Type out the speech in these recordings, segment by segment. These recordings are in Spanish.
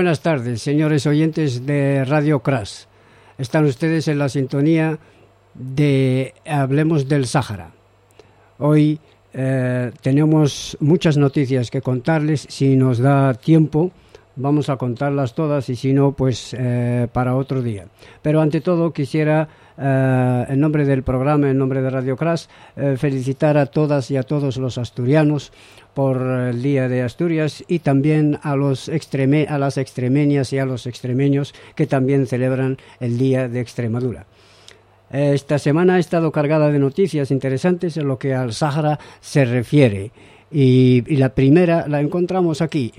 Buenas tardes, señores oyentes de Radio Crash. Están ustedes en la sintonía de Hablemos del Sáhara. Hoy eh, tenemos muchas noticias que contarles. Si nos da tiempo, vamos a contarlas todas y si no, pues eh, para otro día. Pero ante todo quisiera, eh, en nombre del programa, en nombre de Radio Crash, felicitar a todas y a todos los asturianos por el Día de Asturias y también a, los extreme, a las extremeñas y a los extremeños que también celebran el Día de Extremadura. Esta semana ha estado cargada de noticias interesantes en lo que al Sáhara se refiere y, y la primera la encontramos aquí.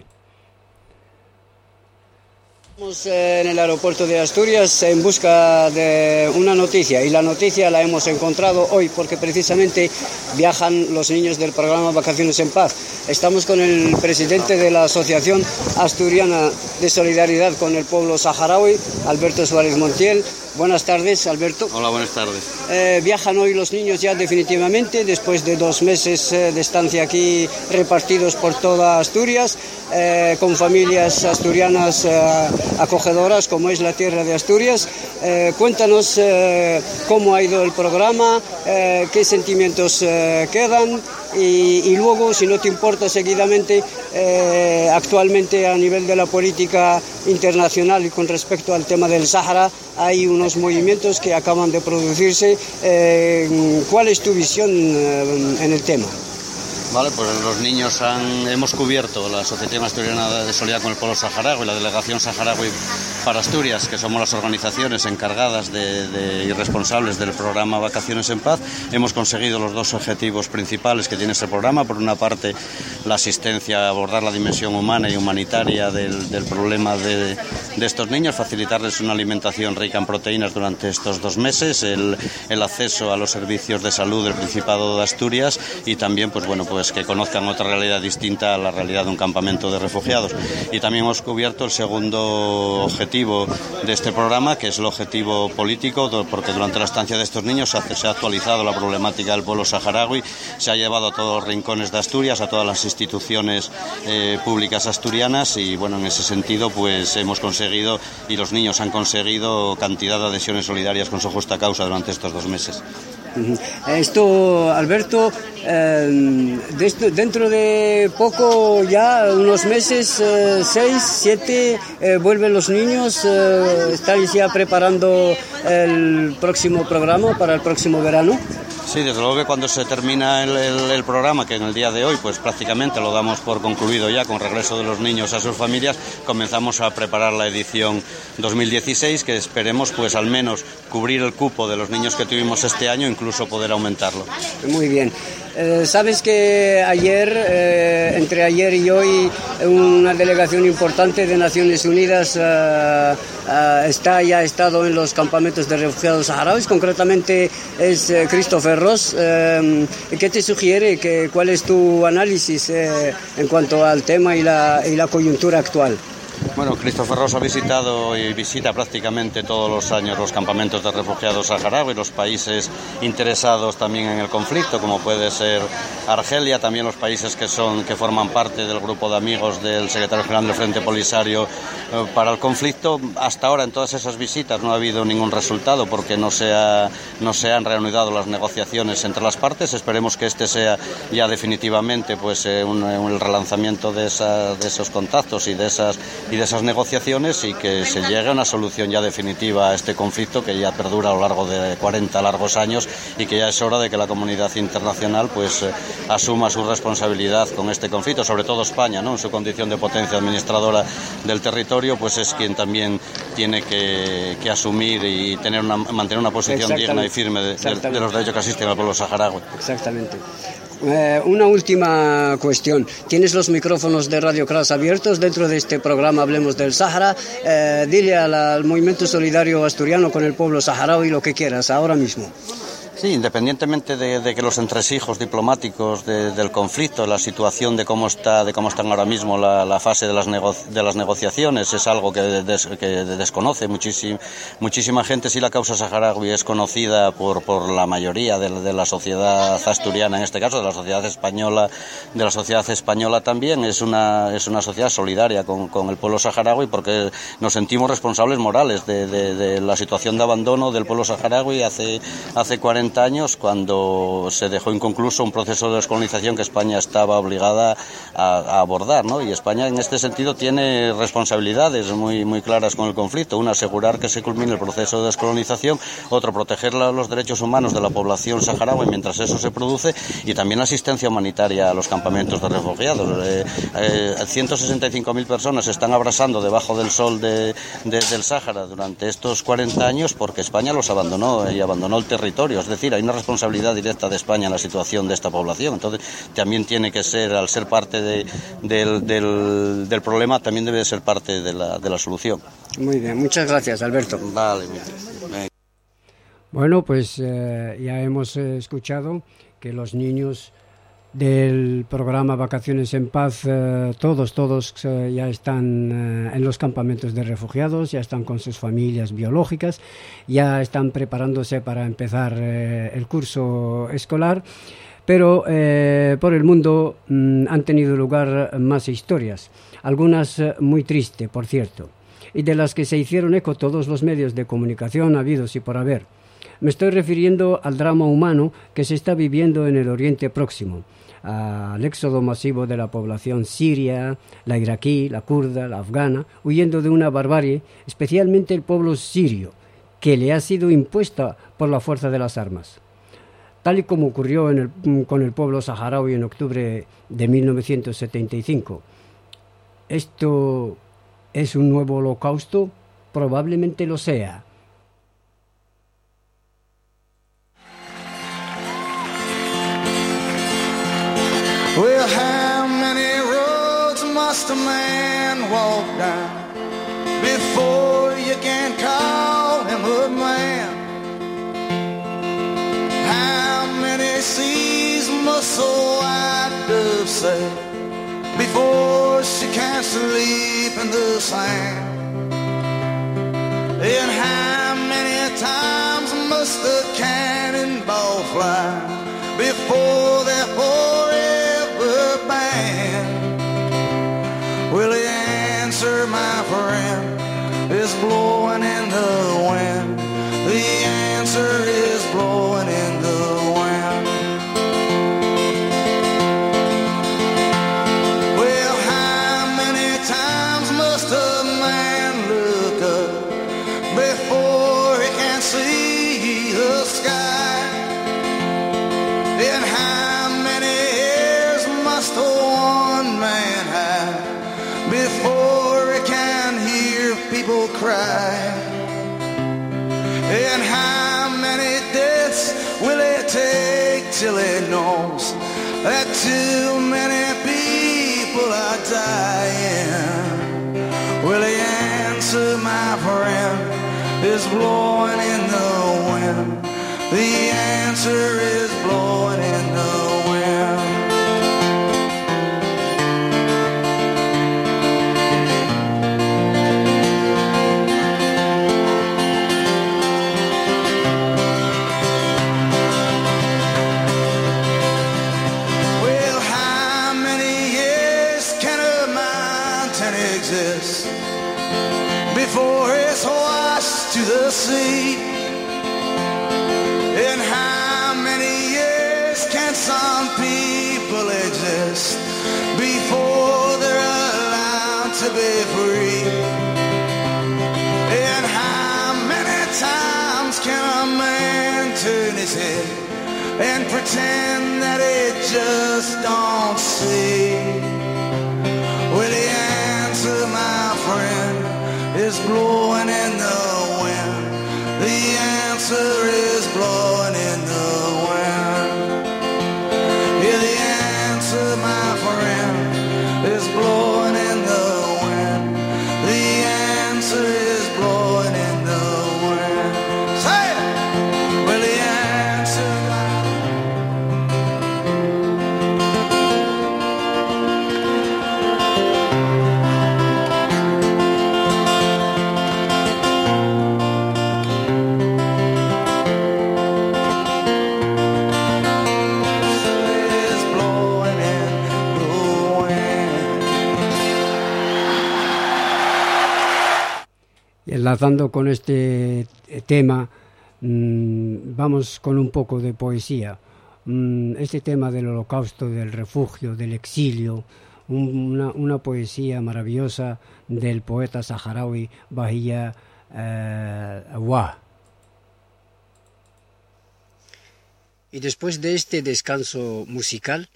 Estamos en el aeropuerto de Asturias en busca de una noticia y la noticia la hemos encontrado hoy porque precisamente viajan los niños del programa Vacaciones en Paz. Estamos con el presidente de la Asociación Asturiana de Solidaridad con el Pueblo Saharaui, Alberto Suárez Montiel. Buenas tardes, Alberto. Hola, buenas tardes. Eh, viajan hoy los niños ya definitivamente, después de dos meses eh, de estancia aquí repartidos por toda Asturias, eh, con familias asturianas eh, acogedoras como es la tierra de Asturias. Cuéntanos cómo ha ido el programa, qué sentimientos quedan y, y luego, si no te importa, seguidamente, eh, actualmente a nivel de la política internacional y con respecto al tema del Sáhara, hay unos movimientos que acaban de producirse. Eh, ¿Cuál es tu visión eh, en el tema? Vale, pues los niños han, hemos cubierto la Asociación Asturiana de Solidaridad con el Pueblo Saharaui, la Delegación Saharaui para Asturias, que somos las organizaciones encargadas de, de, y responsables del programa Vacaciones en Paz. Hemos conseguido los dos objetivos principales que tiene este programa. Por una parte, la asistencia, abordar la dimensión humana y humanitaria del, del problema de, de, estos niños, facilitarles una alimentación rica en proteínas durante estos dos meses, el, el acceso a los servicios de salud del Principado de Asturias y también, pues bueno, pues que conozcan otra realidad distinta a la realidad de un campamento de refugiados. Y también hemos cubierto el segundo objetivo de este programa, que es el objetivo político, porque durante la estancia de estos niños se ha, se ha actualizado la problemática del pueblo saharaui, se ha llevado a todos los rincones de Asturias, a todas las instituciones eh, públicas asturianas y bueno, en ese sentido pues hemos conseguido y los niños han conseguido cantidad de adhesiones solidarias con su justa causa durante estos dos meses. Esto, Alberto, eh, dentro de poco, ya unos meses, eh, seis, siete, eh, vuelven los niños. ¿Estáis ya preparando el próximo programa para el próximo verano? Sí, desde luego que cuando se termina el, programa, que en el día de hoy pues prácticamente lo damos por concluido ya con regreso de los niños a sus familias, comenzamos a preparar la edición 2016 que esperemos pues al menos cubrir el cupo de los niños que tuvimos este año, incluso poder aumentarlo. Muy bien. Eh, Sabes que ayer, eh, entre ayer y hoy, una delegación importante de Naciones Unidas eh, eh, está ya ha estado en los campamentos de refugiados saharauis, concretamente es Christopher Ross. ¿Qué te sugiere? Que, ¿Cuál es tu análisis en cuanto al tema y la, y la coyuntura actual? Bueno, Christopher Ross ha visitado y visita prácticamente todos los años los campamentos de refugiados saharauis, los países interesados también en el conflicto, como puede ser Argelia, también los países que son que forman parte del grupo de amigos del secretario general del Frente Polisario eh, para el conflicto. Hasta ahora en todas esas visitas no ha habido ningún resultado porque no se, ha, no se han reanudado las negociaciones entre las partes. Esperemos que este sea ya definitivamente pues eh, un, un, el relanzamiento de, esa, de esos contactos y de esas y de esas negociaciones y que se llegue a una solución ya definitiva a este conflicto que ya perdura a lo largo de 40 largos años y que ya es hora de que la comunidad internacional pues eh, asuma su responsabilidad con este conflicto, sobre todo España, ¿no? en su condición de potencia administradora del territorio, pues es quien también tiene que, que asumir y tener una, mantener una posición digna y firme de, de, de los derechos que asisten al pueblo saharaui. Exactamente. Eh, una última cuestión. Tienes los micrófonos de Radio Crash abiertos dentro de este programa Hablemos del Sahara. Eh, dile al, al, Movimiento Solidario Asturiano con el pueblo saharaui lo que quieras ahora mismo. Sí, independientemente de, que los entresijos diplomáticos del conflicto, la situación de cómo está, de cómo están ahora mismo la, fase de las, de las negociaciones es algo que, desconoce muchísima, muchísima gente. Sí, la causa saharaui es conocida por, por la mayoría de, la sociedad asturiana, en este caso, de la sociedad española, de la sociedad española también. Es una, es una sociedad solidaria con, con el pueblo saharaui porque nos sentimos responsables morales de, la situación de abandono del pueblo saharaui hace, hace 40 años cuando se dejó inconcluso un proceso de descolonización que España estaba obligada a, abordar. ¿no? Y España en este sentido tiene responsabilidades muy, muy claras con el conflicto. Una, asegurar que se culmine el proceso de descolonización. Otro, proteger los derechos humanos de la población saharaui mientras eso se produce. Y también asistencia humanitaria a los campamentos de refugiados. Eh, eh, 165.000 personas se están abrasando debajo del sol de, del Sáhara durante estos 40 años porque España los abandonó y abandonó el territorio. Es decir, hay una responsabilidad directa de España en la situación de esta población. Entonces, también tiene que ser, al ser parte del, del, problema, también debe ser parte de la, de la solución. Muy bien, muchas gracias, Alberto. Vale, Bueno, pues eh, ya hemos eh, escuchado que los niños del programa Vacaciones en Paz, eh, todos, todos eh, ya están eh, en los campamentos de refugiados, ya están con sus familias biológicas, ya están preparándose para empezar el curso escolar, pero por el mundo mm, han tenido lugar más historias, algunas muy tristes, por cierto, y de las que se hicieron eco todos los medios de comunicación habidos y por haber. Me estoy refiriendo al drama humano que se está viviendo en el Oriente Próximo al éxodo masivo de la población siria, la iraquí, la kurda, la afgana, huyendo de una barbarie, especialmente el pueblo sirio, que le ha sido impuesta por la fuerza de las armas. Tal y como ocurrió con el pueblo saharaui en octubre de 1975. ¿Esto es un nuevo holocausto? Probablemente lo sea must a man walk down before you can call him a man? How many seas must a white dove sail before she can sleep in the sand? And how many times must the cannonball fly cry. And how many deaths will it take till it knows that too many people are dying? Will he answer, my friend, is blowing in the wind? The answer is blowing in the wind. And pretend that it just don't see? Well, the answer, my friend, is blowing in the wind. the answer is blowing enlazando con este tema, mm, vamos con un poco de poesía. Mm, este tema del holocausto, del refugio, del exilio, una, poesía maravillosa del poeta saharaui Bahía eh, Y después de este descanso musical,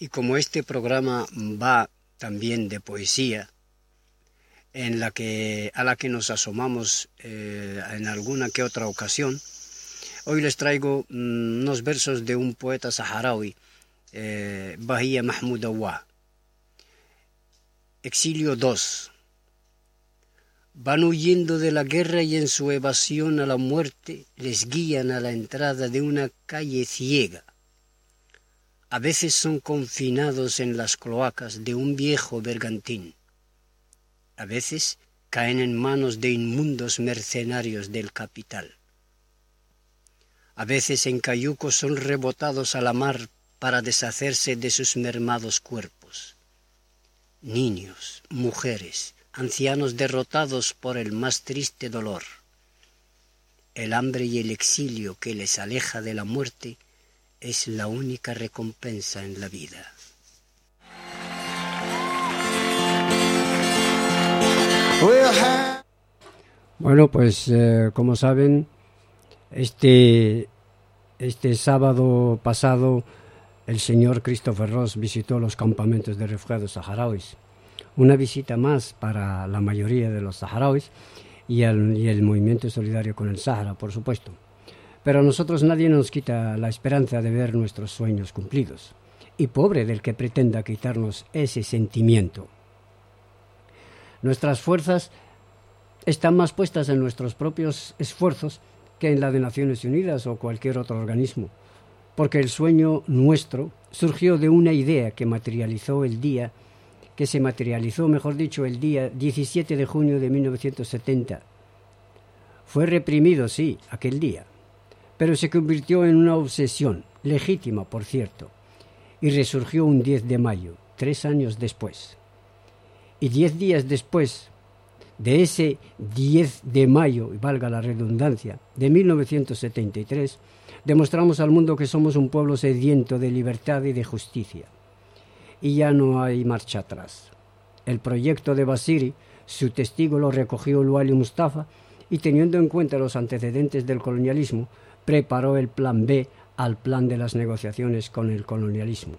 y como este programa va también de poesía, en la que, a la que nos asomamos eh, en alguna que otra ocasión, hoy les traigo mm, unos versos de un poeta saharaui, eh, Bahía Mahmoud Awa. Exilio 2. Van huyendo de la guerra y en su evasión a la muerte les guían a la entrada de una calle ciega. A veces son confinados en las cloacas de un viejo bergantín. A veces caen en manos de inmundos mercenarios del capital. A veces en cayucos son rebotados a la mar para deshacerse de sus mermados cuerpos. Niños, mujeres, ancianos derrotados por el más triste dolor. El hambre y el exilio que les aleja de la muerte es la única recompensa en la vida. Bueno, pues eh, como saben, este, este sábado pasado el señor Christopher Ross visitó los campamentos de refugiados saharauis una visita más para la mayoría de los saharauis y el, movimiento solidario con el Sahara, por supuesto. Pero a nosotros nadie nos quita la esperanza de ver nuestros sueños cumplidos, y pobre del que pretenda quitarnos ese sentimiento. Nuestras fuerzas están más puestas en nuestros propios esfuerzos que en la de Naciones Unidas o cualquier otro organismo, porque el sueño nuestro surgió de una idea que materializó el día que se materializó, mejor dicho, el día 17 de junio de 1970. Fue reprimido, sí, aquel día, pero se convirtió en una obsesión, legítima, por cierto, y resurgió un 10 de mayo, tres años después. Y diez días después de ese 10 de mayo, y valga la redundancia, de 1973, demostramos al mundo que somos un pueblo sediento de libertad y de justicia y ya no hay marcha atrás. El proyecto de Basiri, su testigo lo recogió Luali Mustafa y teniendo en cuenta los antecedentes del colonialismo, preparó el plan B al plan de las negociaciones con el colonialismo.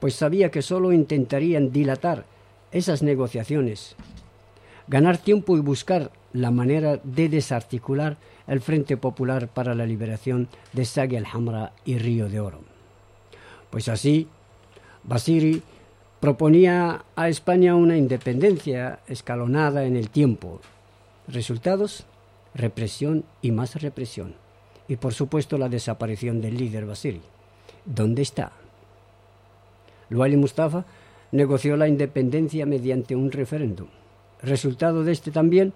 Pues sabía que sólo intentarían dilatar esas negociaciones, ganar tiempo y buscar la manera de desarticular el Frente Popular para la Liberación de Sagi al-Hamra y Río de Oro. Pues así, Basiri proponía a España una independencia escalonada en el tiempo. Resultados, represión y más represión. Y por supuesto la desaparición del líder Basiri. ¿Dónde está? Luali Mustafa negoció la independencia mediante un referéndum. Resultado de este también,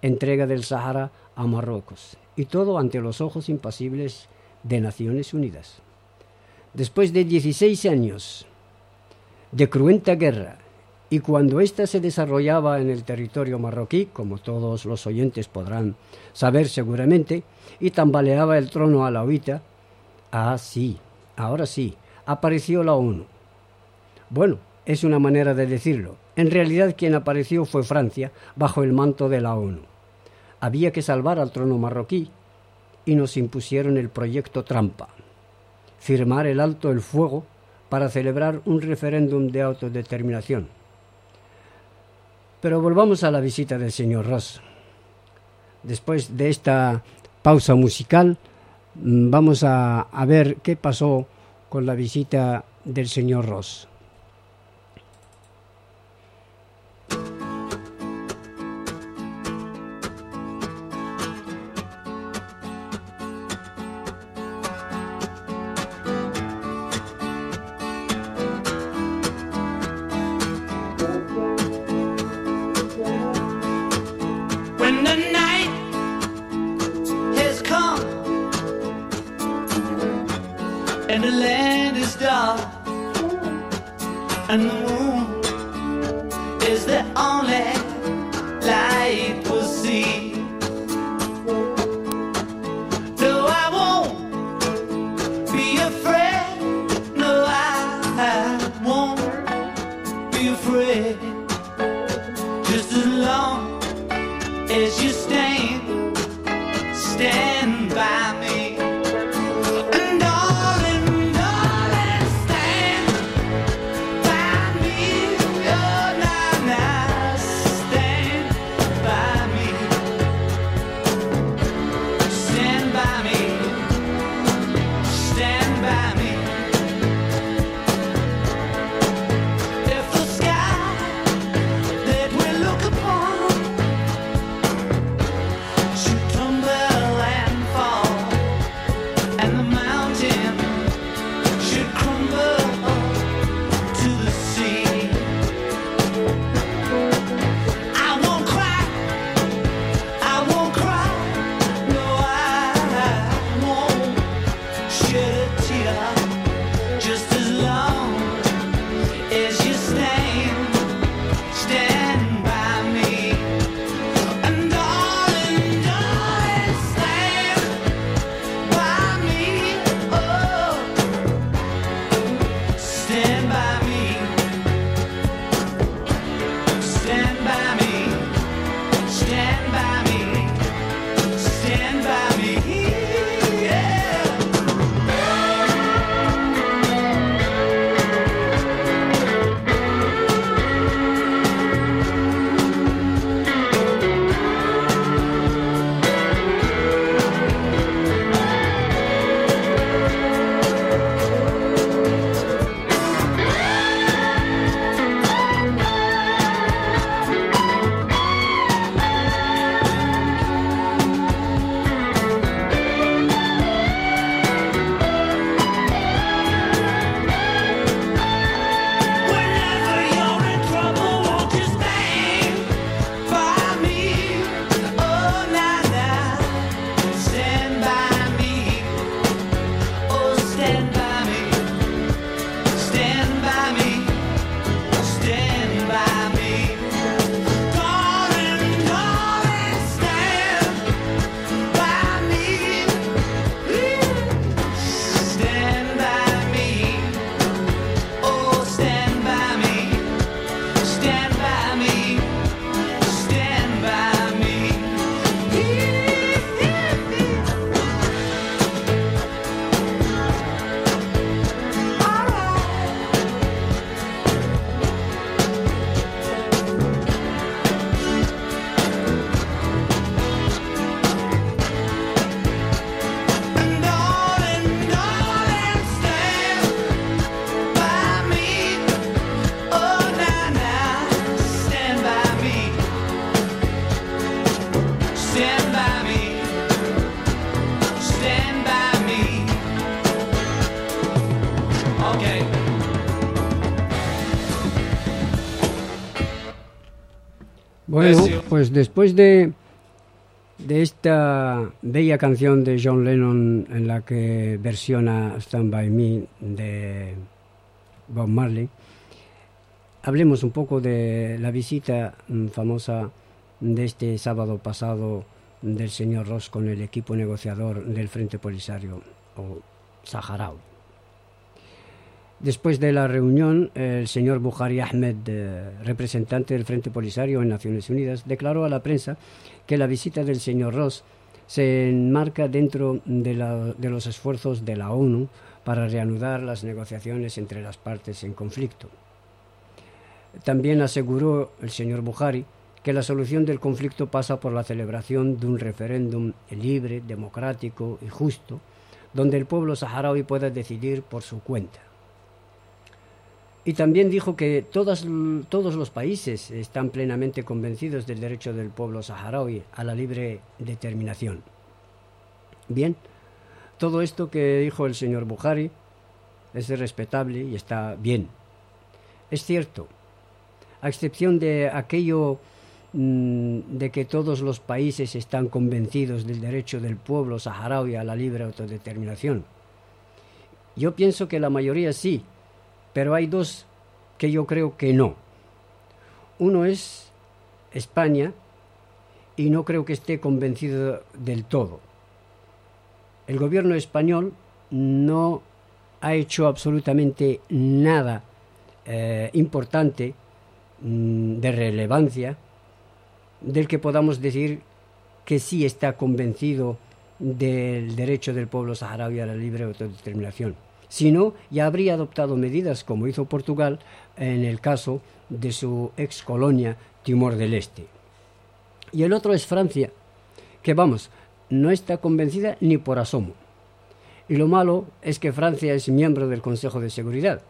entrega del Sahara a Marruecos. Y todo ante los ojos impasibles de Naciones Unidas. Después de 16 años de cruenta guerra, y cuando ésta se desarrollaba en el territorio marroquí, como todos los oyentes podrán saber seguramente, y tambaleaba el trono alauita, ah, sí, ahora sí, apareció la ONU. Bueno, es una manera de decirlo. En realidad quien apareció fue Francia, bajo el manto de la ONU. Había que salvar al trono marroquí, y nos impusieron el proyecto Trampa, firmar el alto el fuego para celebrar un referéndum de autodeterminación. Pero volvamos a la visita del señor Ross. Después de esta pausa musical, mm, vamos a, a ver qué pasó con la visita del señor Ross. And pues después de, esta bella canción de John Lennon en la que versiona Stand By Me de Bob Marley, hablemos un poco de la visita mm, famosa de este sábado pasado del señor Ross con el equipo negociador del Frente Polisario o Saharaui. Después de la reunión, el señor Buhari Ahmed, eh, representante del Frente Polisario en Naciones Unidas, declaró a la prensa que la visita del señor Ross se enmarca dentro de, los esfuerzos de la ONU para reanudar las negociaciones entre las partes en conflicto. También aseguró el señor Buhari que la solución del conflicto pasa por la celebración de un referéndum libre, democrático y justo, donde el pueblo saharaui pueda decidir por su cuenta. Y también dijo que todos los países están plenamente convencidos del derecho del pueblo saharaui a la libre determinación. Bien, todo esto que dijo el señor Buhari es respetable y está bien. Es cierto, a excepción de aquello mm, de que todos los países están convencidos del derecho del pueblo saharaui a la libre autodeterminación. Yo pienso que la mayoría sí, pero hay dos que yo creo que no. Uno es España y no creo que esté convencido del todo. El gobierno español no ha hecho absolutamente nada eh, importante mm, de relevancia del que podamos decir que sí está convencido del derecho del pueblo saharaui a la libre autodeterminación. Si no, ya habría adoptado medidas como hizo Portugal en el caso de su ex colonia Timor del Este. Y el otro es Francia, que vamos, no está convencida ni por asomo. Y lo malo es que Francia es miembro del Consejo de Seguridad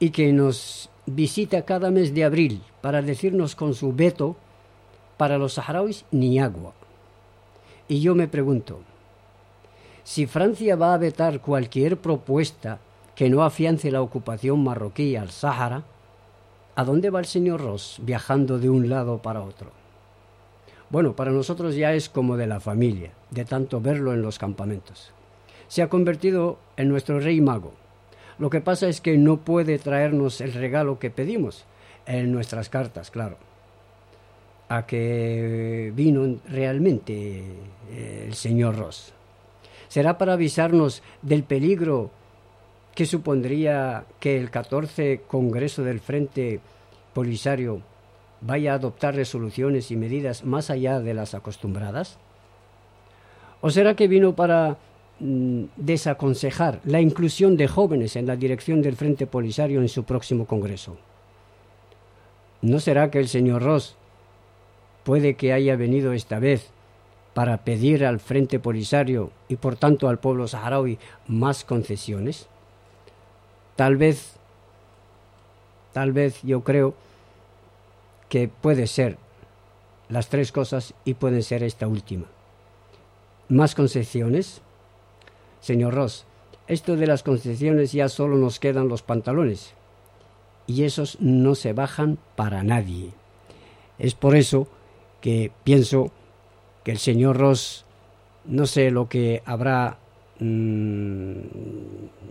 y que nos visita cada mes de abril para decirnos con su veto para los saharauis ni agua. Y yo me pregunto, si Francia va a vetar cualquier propuesta que no afiance la ocupación marroquí al Sáhara, ¿a dónde va el señor Ross viajando de un lado para otro? Bueno, para nosotros ya es como de la familia, de tanto verlo en los campamentos. Se ha convertido en nuestro rey mago. Lo que pasa es que no puede traernos el regalo que pedimos, en nuestras cartas, claro. A que vino realmente eh, el señor Ross. ¿Será para avisarnos del peligro que supondría que el 14 Congreso del Frente Polisario vaya a adoptar resoluciones y medidas más allá de las acostumbradas? ¿O será que vino para mm, desaconsejar la inclusión de jóvenes en la dirección del Frente Polisario en su próximo Congreso? ¿No será que el señor Ross puede que haya venido esta vez para pedir al Frente Polisario y por tanto al pueblo saharaui más concesiones? Tal vez, tal vez yo creo que puede ser las tres cosas y puede ser esta última. ¿Más concesiones? Señor Ross, esto de las concesiones ya solo nos quedan los pantalones y esos no se bajan para nadie. Es por eso que pienso que el señor Ross no sé lo que habrá mm,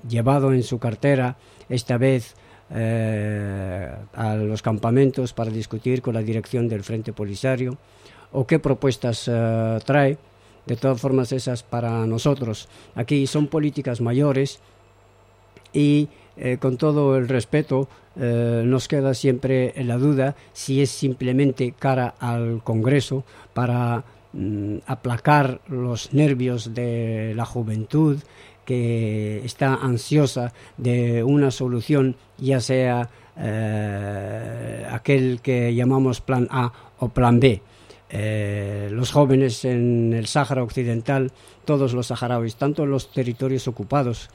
llevado en su cartera esta vez eh, a los campamentos para discutir con la dirección del Frente Polisario o qué propuestas eh, trae. De todas formas, esas para nosotros aquí son políticas mayores y eh, con todo el respeto nos queda siempre la duda si es simplemente cara al Congreso para mm, aplacar los nervios de la juventud que está ansiosa de una solución, ya sea eh, aquel que llamamos plan A o plan B. Eh, los jóvenes en el Sáhara Occidental, todos los saharauis, tanto en los territorios ocupados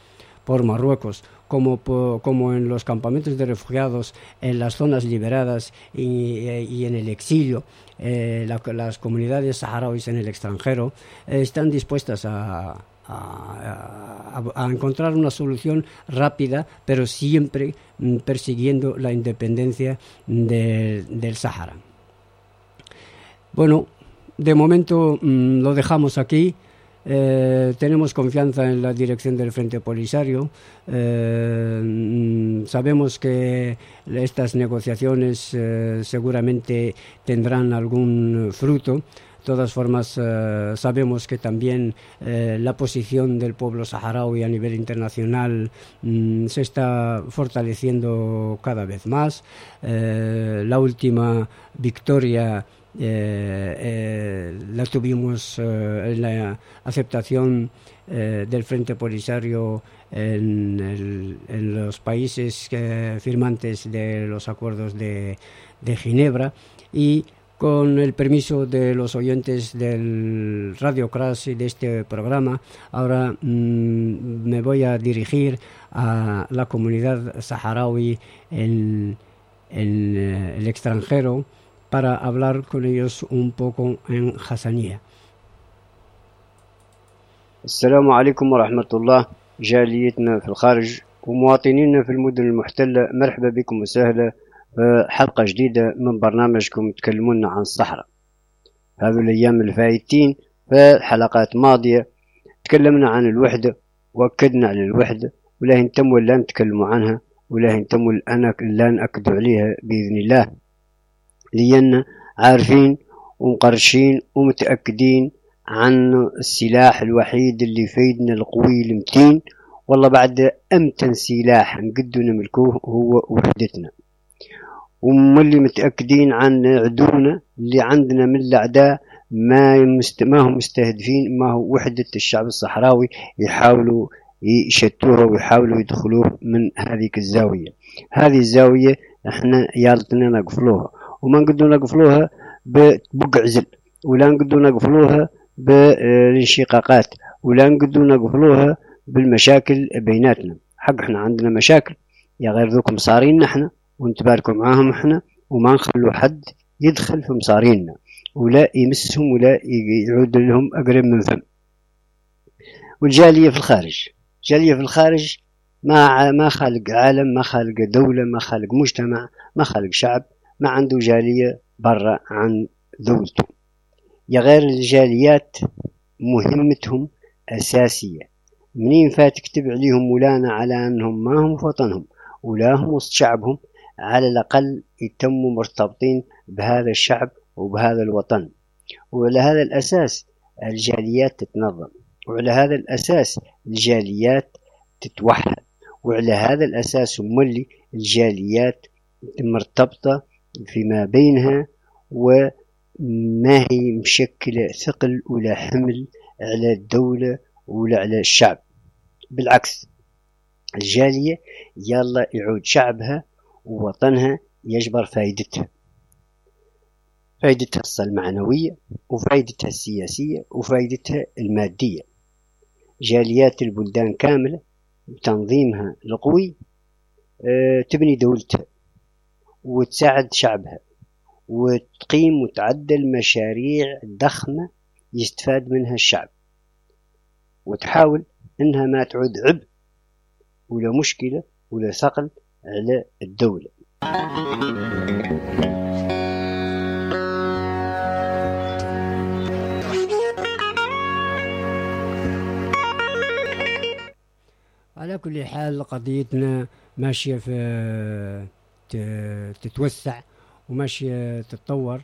por Marruecos como, como en los campamentos de refugiados, en las zonas liberadas y, y en el exilio, eh, las comunidades saharauis en el extranjero, están dispuestas a, a, encontrar una solución rápida, pero siempre mm, persiguiendo la independencia del Sahara. Bueno, de momento mm, lo dejamos aquí. Eh, tenemos confianza en la dirección del Frente Polisario. Eh, mm, sabemos que estas negociaciones eh, seguramente tendrán algún fruto todas formas, sabemos que también la posición del pueblo saharaui a nivel internacional mm, se está fortaleciendo cada vez más. La última victoria la tuvimos en la aceptación del Frente Polisario en, los países firmantes de los acuerdos de, Ginebra y con el permiso de los oyentes del Radio Crash y de este programa, ahora mm, me voy a dirigir a la comunidad saharaui en, eh, el extranjero para hablar con ellos un poco en Hassanía. السلام عليكم ورحمة الله جاليتنا في الخارج ومواطنينا في المدن المحتلة مرحبا بكم وسهلا حلقة جديدة من برنامجكم تكلمونا عن الصحراء هذه الأيام الفايتين في الحلقات ماضية تكلمنا عن الوحدة وأكدنا على الوحدة ولا نتم ولا نتكلموا عنها ولا نتم لا نأكد عليها بإذن الله لأن عارفين ومقرشين ومتأكدين عن السلاح الوحيد اللي يفيدنا القوي المتين. والله بعد أمتن سلاح نقدو نملكوه هو وحدتنا. وملي متأكدين عن عدونا اللي عندنا من الأعداء ما مست... ما هم مستهدفين ما هو وحدة الشعب الصحراوي يحاولوا يشتوها ويحاولوا يدخلوه من هذه الزاوية. هذه الزاوية إحنا يالتنا نقفلوها. وما نقدروا نقفلوها ببقع عزل ولا نقدروا نقفلوها بالانشقاقات ولا نقدروا نقفلوها بالمشاكل بيناتنا. حق إحنا عندنا مشاكل يا غير ذوك مصارينا إحنا ونتباركوا معاهم إحنا وما نخلوا حد يدخل في مصارينا ولا يمسهم ولا يعود لهم أقرب من فم. والجالية في الخارج جالية في الخارج ما ما خالق عالم ما خالق دولة ما خالق مجتمع ما خالق شعب. ما عنده جالية برا عن دولته يا غير الجاليات مهمتهم أساسية. منين فات تكتب عليهم مولانا على أنهم ما هم في وطنهم ولا هم وسط شعبهم على الأقل يتموا مرتبطين بهذا الشعب وبهذا الوطن. وعلى هذا الأساس الجاليات تتنظم. وعلى هذا الأساس الجاليات تتوحد. وعلى هذا الأساس مولي الجاليات مرتبطة فيما بينها وما هي مشكلة ثقل ولا حمل على الدولة ولا على الشعب. بالعكس الجالية يلا يعود شعبها ووطنها يجبر فائدتها فائدتها المعنوية وفائدتها السياسية وفائدتها المادية. جاليات البلدان كاملة بتنظيمها القوي تبني دولتها. وتساعد شعبها وتقيم وتعدل مشاريع ضخمة يستفاد منها الشعب. وتحاول إنها ما تعود عبء ولا مشكلة ولا ثقل على الدولة. على كل حال قضيتنا ماشية في تتوسع وماشية تتطور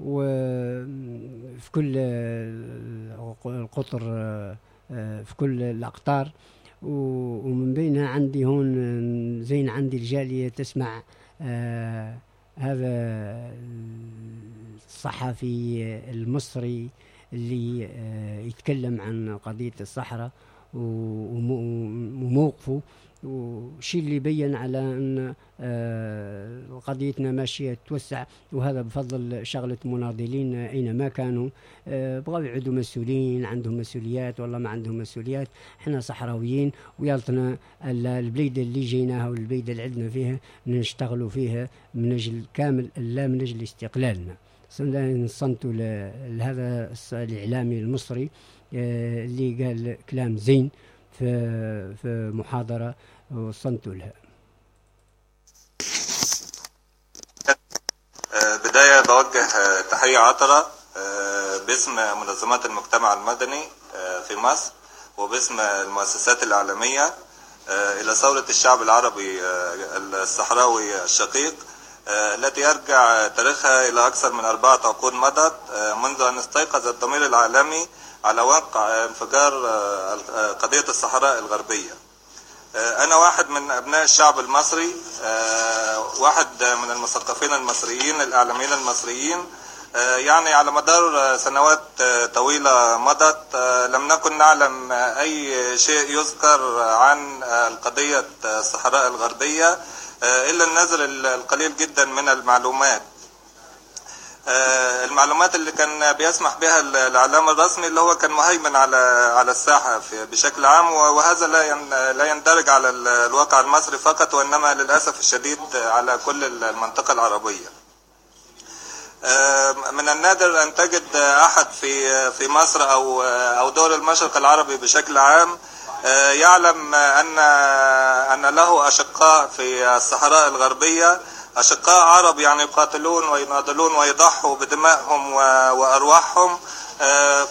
وفي كل القطر في كل الأقطار ومن بينها عندي هون زين عندي الجالية تسمع هذا الصحفي المصري اللي يتكلم عن قضية الصحراء وموقفه وشيء اللي يبين على أن قضيتنا ماشية توسع وهذا بفضل شغلة مناضلين اينما كانوا. بغاو يعودوا مسؤولين عندهم مسؤوليات والله ما عندهم مسؤوليات إحنا صحراويين ويالتنا البليده اللي جيناها والبليده اللي عندنا فيها نشتغلوا فيها من أجل كامل لا من أجل استقلالنا. نصنتوا لهذا الإعلامي المصري اللي قال كلام زين. في في محاضرة وصلتوا لها. بداية بوجه تحية عطرة باسم منظمات المجتمع المدني في مصر وباسم المؤسسات الاعلاميه إلى ثورة الشعب العربي الصحراوي الشقيق التي يرجع تاريخها إلى أكثر من أربعة عقود مضت منذ أن استيقظ الضمير العالمي على واقع انفجار قضية الصحراء الغربية. أنا واحد من أبناء الشعب المصري واحد من المثقفين المصريين الإعلاميين المصريين. يعني على مدار سنوات طويلة مضت لم نكن نعلم أي شيء يذكر عن قضية الصحراء الغربية إلا النزل القليل جدا من المعلومات. المعلومات اللي كان بيسمح بها الإعلام الرسمي اللي هو كان مهيمن على على الساحة بشكل عام وهذا لا لا يندرج على الواقع المصري فقط وإنما للأسف الشديد على كل المنطقة العربية. من النادر أن تجد أحد في في مصر أو أو دول المشرق العربي بشكل عام يعلم ان أن له أشقاء في الصحراء الغربية أشقاء عرب يعني يقاتلون ويناضلون ويضحوا بدمائهم وأرواحهم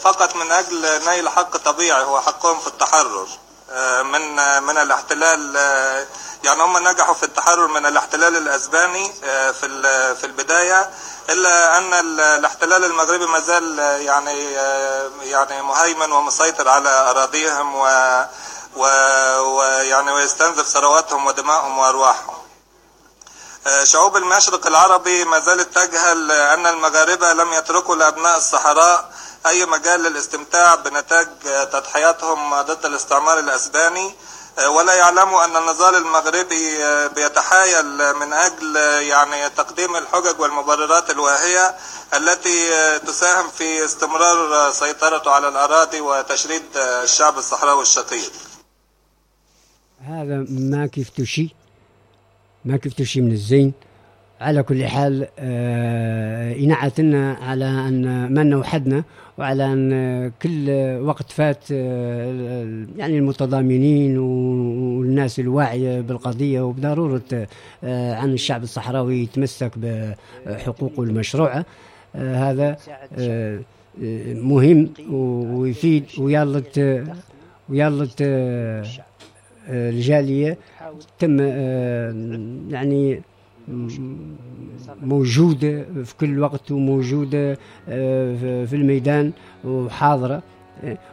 فقط من أجل نيل حق طبيعي هو حقهم في التحرر من من الاحتلال يعني هم نجحوا في التحرر من الاحتلال الأسباني في في البداية إلا أن الاحتلال المغربي ما زال يعني يعني مهيمن ومسيطر على أراضيهم و ويعني ويستنزف ثرواتهم ودمائهم وأرواحهم. شعوب المشرق العربي ما زالت تجهل أن المغاربة لم يتركوا لأبناء الصحراء أي مجال للاستمتاع بنتاج تضحياتهم ضد الاستعمار الأسباني ولا يعلموا أن النضال المغربي بيتحايل من أجل يعني تقديم الحجج والمبررات الواهية التي تساهم في استمرار سيطرته على الأراضي وتشريد الشعب الصحراوي الشقيق. هذا ما كيف شيء ما كيف شيء من الزين. على كل حال آه ينعتنا على أن ما وحدنا وعلى أن كل وقت فات آه يعني المتضامنين والناس الواعية بالقضية وبضرورة آه عن الشعب الصحراوي يتمسك بحقوقه المشروعة. هذا مهم ويفيد ويالت ويالت الجالية تم يعني موجودة في كل وقت وموجودة في الميدان وحاضرة.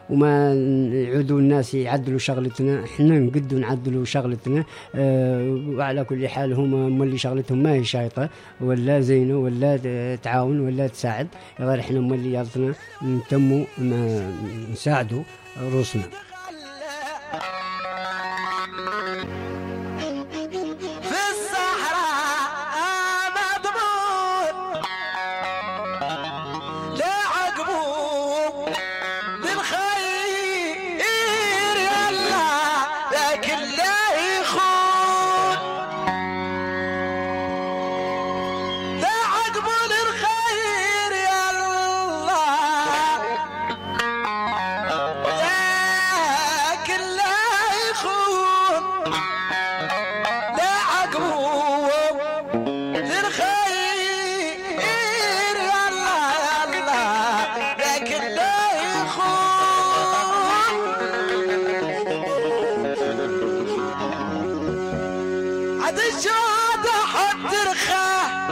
وما يعودوا الناس يعدلوا شغلتنا. إحنا نقدوا نعدلوا شغلتنا. وعلى كل حال هم مولي شغلتهم ما هي شايطة. ولا زينة ولا تعاون ولا تساعد. غير إحنا مولي يالتنا نتموا نساعدوا روسنا بعد الشهادة حط رخاه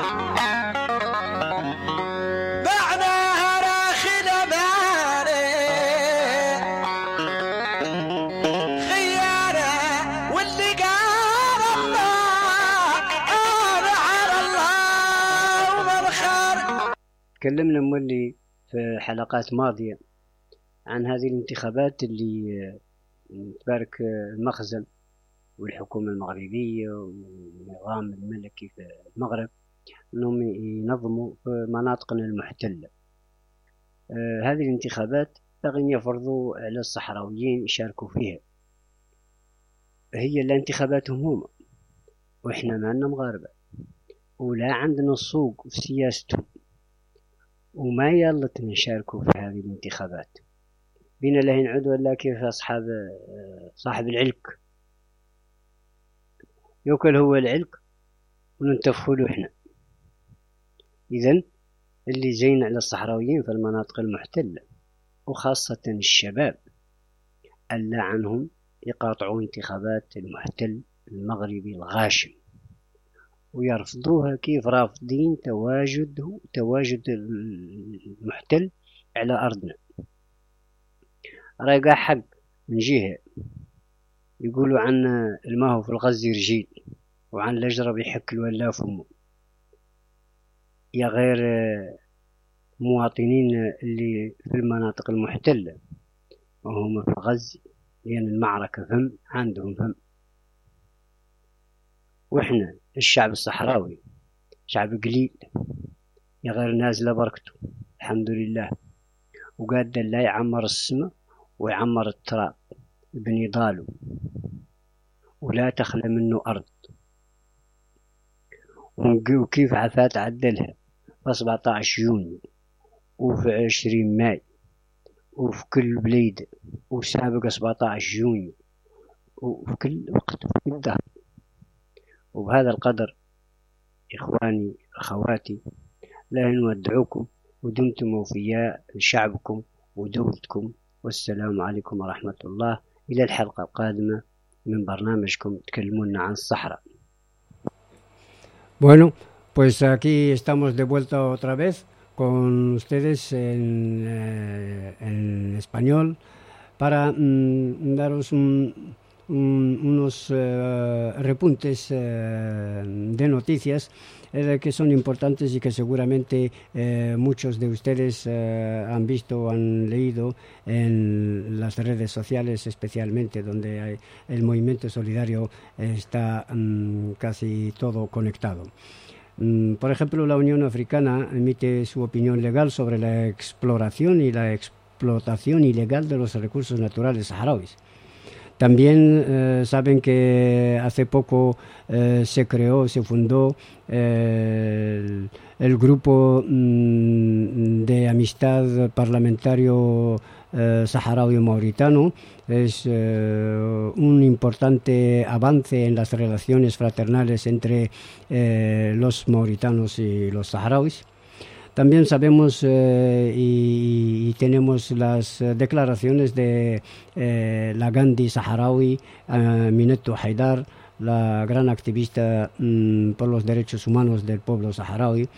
بعناها راخي ماري خيارة واللي قال الله قال على الله ومرخار تكلمنا مولي في حلقات ماضية عن هذه الانتخابات اللي آه، تبارك آه، المخزن. والحكومة المغربية والنظام الملكي في المغرب أنهم ينظموا في مناطقنا المحتلة. آه هذه الانتخابات باغين يفرضوا على الصحراويين يشاركوا فيها. هي الانتخاباتهم هما وإحنا ما عندنا مغاربة ولا عندنا السوق في سياستهم وما يلت نشاركوا في هذه الانتخابات. بينا لا نعود ولا كيف أصحاب صاحب العلك. يوكل هو العلك وننتفخوا له إحنا. إذن اللي زين على الصحراويين في المناطق المحتلة وخاصة الشباب ألا عنهم يقاطعوا انتخابات المحتل المغربي الغاشم ويرفضوها كيف رافضين تواجده تواجد المحتل على أرضنا. رايقا حق من جهة يقولوا عن الماهو في الغز رجيل وعن الأجرب يحك الولا فمه. يا غير مواطنين اللي في المناطق المحتلة وهم في غزة لأن المعركة فم عندهم فم. وإحنا الشعب الصحراوي شعب قليل يا غير نازلة بركته الحمد لله. وقاد لا يعمر السماء ويعمر التراب. بني ضالو ولا تخلى منه أرض. وكيف عفات عدلها؟ في 17 يونيو وفي 20 ماي وفي كل بليد وسابق 17 يونيو وفي كل وقت في كل دهر. وبهذا القدر إخواني أخواتي لا نودعوكم ودمتم وفياء لشعبكم ودولتكم والسلام عليكم ورحمة الله إلى الحلقة القادمة من برنامجكم تكلمونا عن الصحراء Bueno, pues aquí estamos de vuelta otra vez con ustedes en, eh, en español para mm, daros un, un- unos eh, repuntes eh, de noticias eh, que son importantes y que seguramente muchos de ustedes han visto o han leído en las redes sociales, especialmente donde el movimiento solidario está mm, casi todo conectado. Mm, Por ejemplo, la Unión Africana emite su opinión legal sobre la exploración y la explotación ilegal de los recursos naturales saharauis. También eh, saben que hace poco eh, se creó, se fundó eh, el, grupo mm, de amistad parlamentario eh, saharaui-mauritano. Es un importante avance en las relaciones fraternales entre los mauritanos y los saharauis. También sabemos eh, y, tenemos las eh, declaraciones de eh, la Gandhi saharaui, eh, Minetto Haidar, la gran activista mm, por los derechos humanos del pueblo saharaui,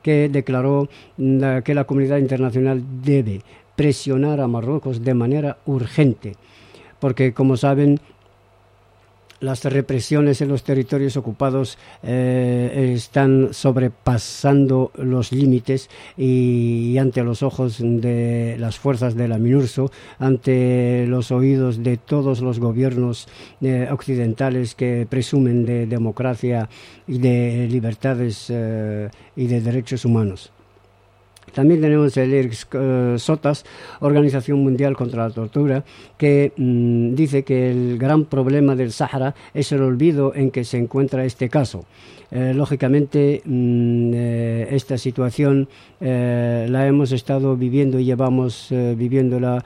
que declaró mm, que la comunidad internacional debe presionar a Marruecos de manera urgente, porque como saben, las represiones en los territorios ocupados eh, están sobrepasando los límites y, ante los ojos de las fuerzas de la MINURSO, ante los oídos de todos los gobiernos eh, occidentales que presumen de democracia y de libertades eh, y de derechos humanos. También tenemos el IRX eh, SOTAS, Organización Mundial contra la Tortura, que mm, dice que el gran problema del Sáhara es el olvido en que se encuentra este caso. Eh, lógicamente, mm, eh, esta situación eh, la hemos estado viviendo y llevamos viviéndola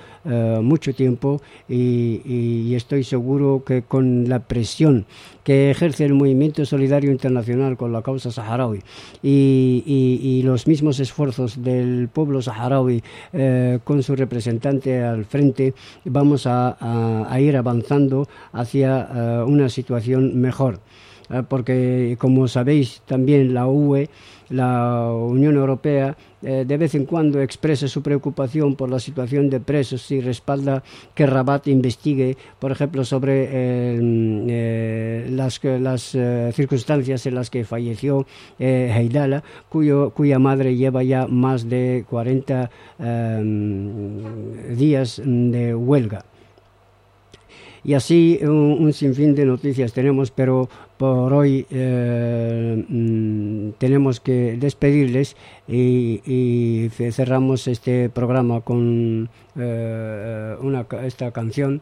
mucho tiempo y, estoy seguro que con la presión que ejerce el movimiento solidario internacional con la causa saharaui y, los mismos esfuerzos del pueblo saharaui con su representante al frente, vamos a, ir avanzando hacia una situación mejor. Eh, porque como sabéis también la UE, la Unión Europea, eh, de vez en cuando expresa su preocupación por la situación de presos y respalda que Rabat investigue, por ejemplo, sobre eh, eh, las, circunstancias en las que falleció Heidala, cuya madre lleva ya más de 40 eh, días de huelga. Y así un, sinfín de noticias tenemos, pero por hoy eh, mm, tenemos que despedirles y, y ce- cerramos este programa con eh, una, esta canción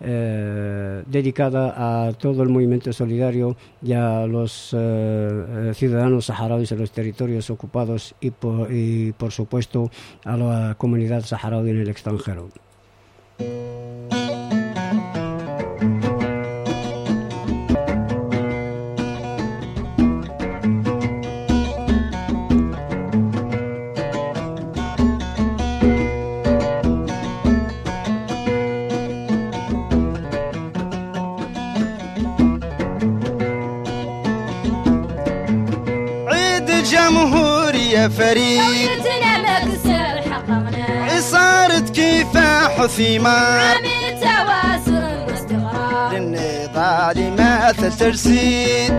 eh, dedicada a todo el movimiento solidario y a los eh, ciudadanos saharauis en los territorios ocupados y por, y por supuesto a la comunidad saharaui en el extranjero. فريد. صارت كفاح في عامل تواصل واستغراب للنضال مثل تجسيد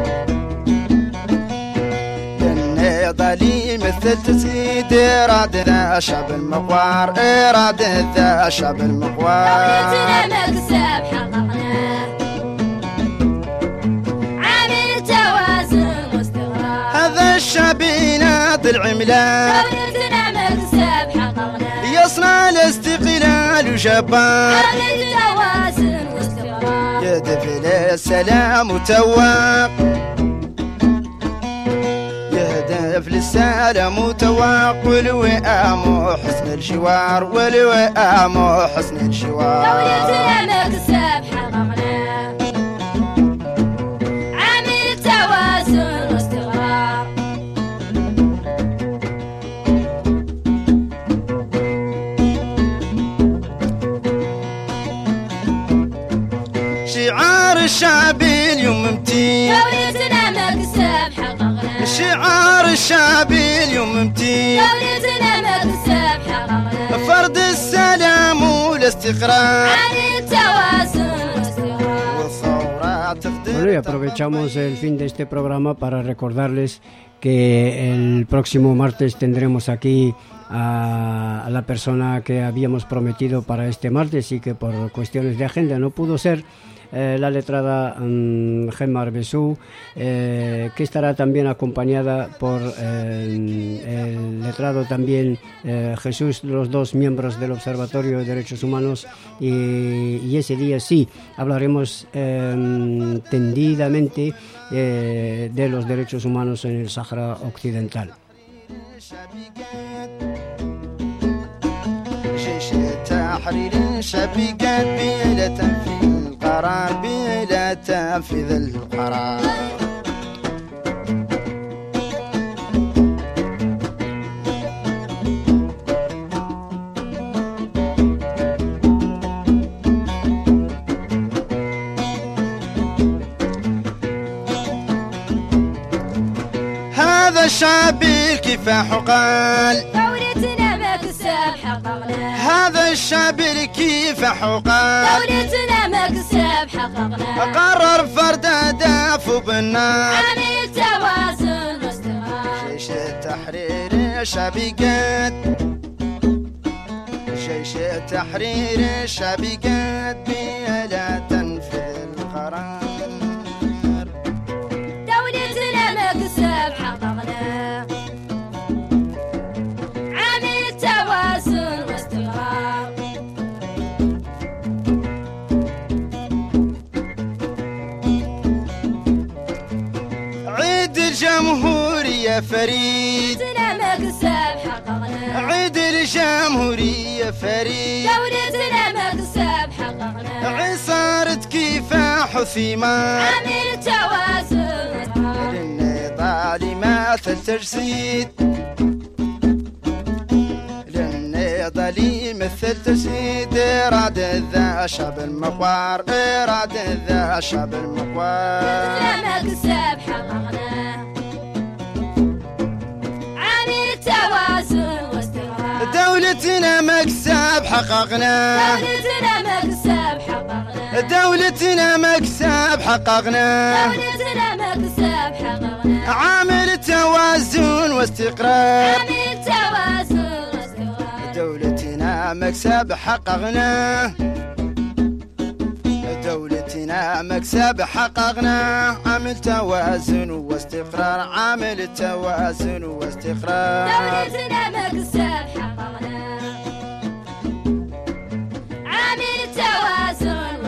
مثل تجسيد إراد ذا المغوار. إراد ذا المغوار. هويتنا مكسب عامل هذا الشعب يناضل العملاق دولتنا مكسب حققنا. يصنع الاستقلال جبار عامل توازن واستقرار. يهدف للسلام وتواق يهدف للسلام وتواق والوئام وحسن الجوار والوئام وحسن الجوار. دولتنا مكسب الشعبي اليوم متين Bueno, y aprovechamos el fin de este programa para recordarles que el próximo martes tendremos aquí a, la persona que habíamos prometido para este martes y que por cuestiones de agenda no pudo ser. eh, la letrada mm, Gemma Arbesú, eh, que estará también acompañada por eh, el letrado también eh, Jesús, los dos miembros del Observatorio de Derechos Humanos, y, y ese día sí hablaremos eh, tendidamente eh, de los derechos humanos en el Sáhara Occidental. جيش التحرير شبيكات بلا تنفيذ حرامي لا تنفذ القرار. هذا الشاب الكفاح قال هذا الشعب الكفاح قال دولتنا مكسب حققنا. قرر فرد أهداف بالنار عن التوازن والاستقرار جيش التحرير قد جيش التحرير قد بلا تنفذ القرار. عيد الجمهورية فريد. دولتنا مكسب حققنا. عيد الجمهورية فريد. دولتنا مكسب حققنا. عصارة كفاح وثمار عن التوازن للنضال مثل تجسيد للنضال يمثل تجسيد إرادة ذا شعب المقوار إرادة ذا شعب المقوار دولتنا مكسب حققنا التوازن والاستقرار دولتنا مكسب حققنا. دولتنا مكسب حققنا. دولتنا مكسب حققنا. دولتنا مكسب حققنا. عامل توازن واستقرار. عن التوازن مكسب حققنا دولتنا مكسب حققنا عمل توازن واستقرار عمل توازن واستقرار. دولتنا مكسب حققنا عمل توازن